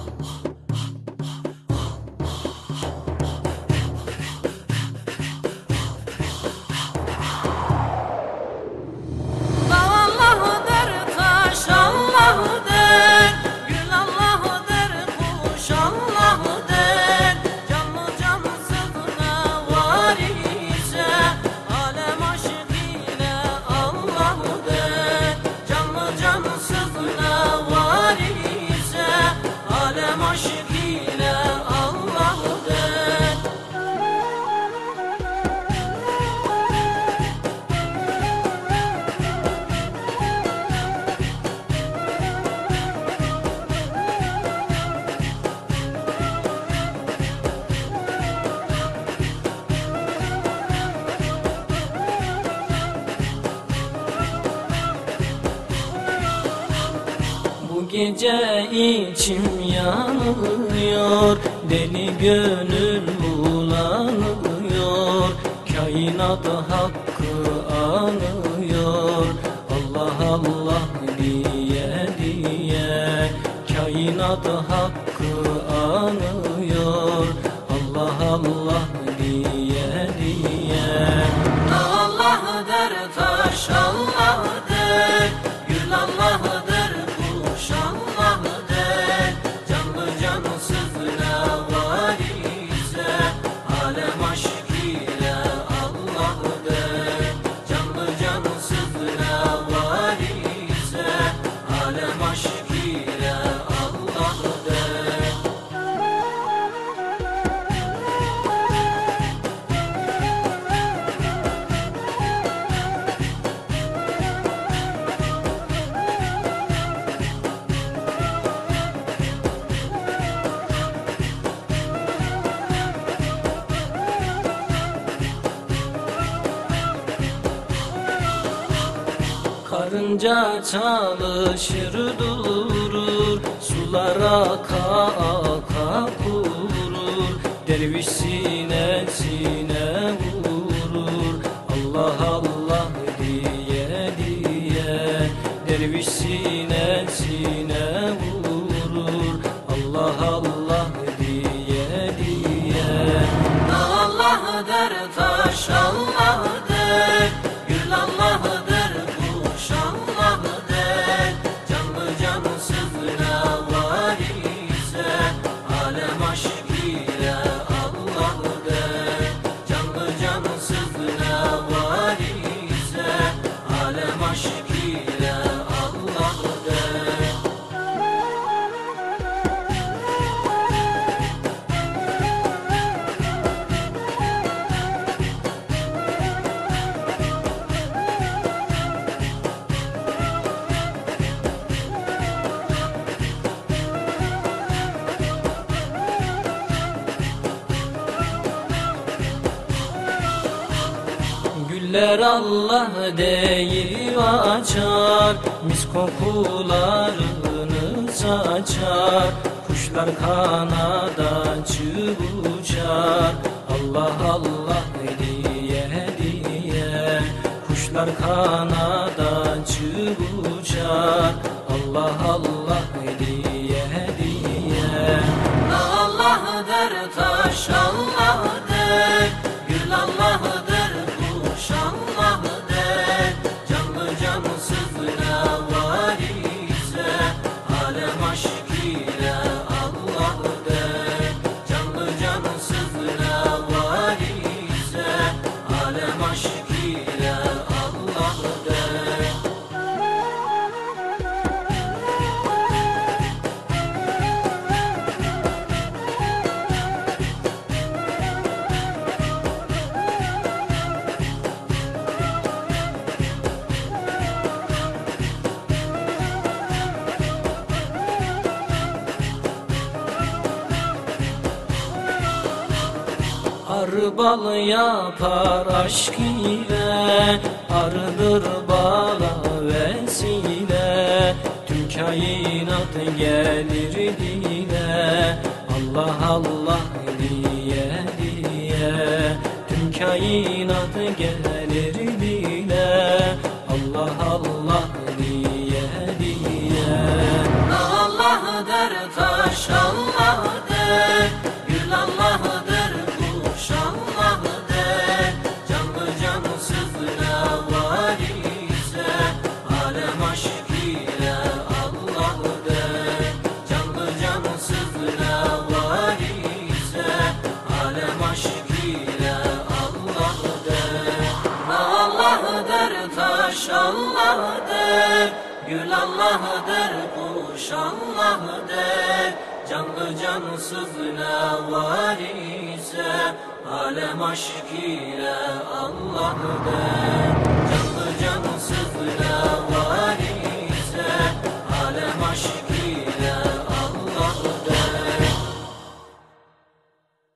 好啊 gece içim yanıyor Deli gönül bulanıyor Kainat hakkı anıyor Allah Allah diye diye Kainat hakkı Karınca çalışır durur. Sular aka aka kurur. Derviş sinesine vurur Alem aşk Güller Allah deyip açar. Mis kokularını saçar. Kuşlar kanada uçar Allah Allah diye diye. Kuşlar kanada uçar Allah Allah diye diye. Allah'dır taş Allah'dır Arı bal yapar aşk ile Arıdır bala vesile. Tüm kainat gelir dile Allah Allah diye diye. Tüm kainat gelir Gül Allah'dır, kuş Allah'dır Canlı cansız ne var ise Alem aşk ile Allah'dır